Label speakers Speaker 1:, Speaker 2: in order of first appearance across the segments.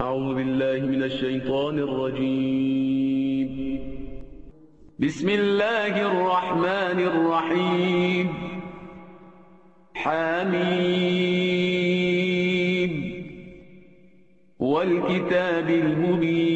Speaker 1: أعوذ بالله من الشيطان الرجيم. بسم الله الرحمن الرحيم. حميد والكتاب المبين.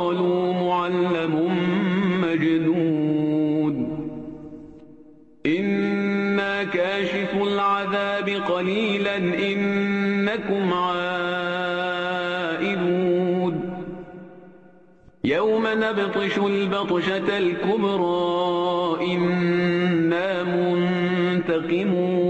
Speaker 1: وقالوا معلم مجنون. إنا كاشف العذاب قليلا إنكم عائدون. يوم نبطش البطشة الكبرى إنا منتقمون.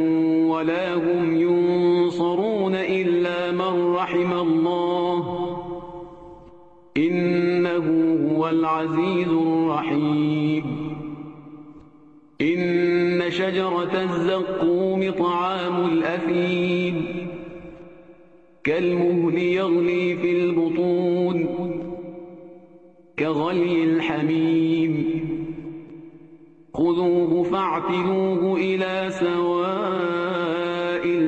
Speaker 1: ولا هم ينصرون إلا من رحم الله. إنه هو العزيز الرحيم. إن شجرة الزقوم طعام الأثيم. كالمهل يغلي في البطون. كغلي الحميم. خذوه فاعتلوه إلى سواء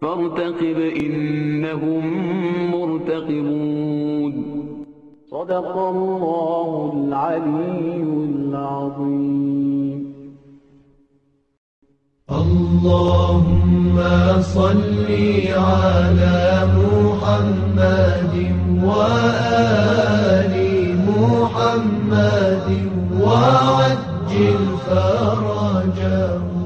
Speaker 1: فارتقب إنهم مرتقبون. صدق الله العلي العظيم.
Speaker 2: اللهم صل على محمد وآل محمد وعجل فرجه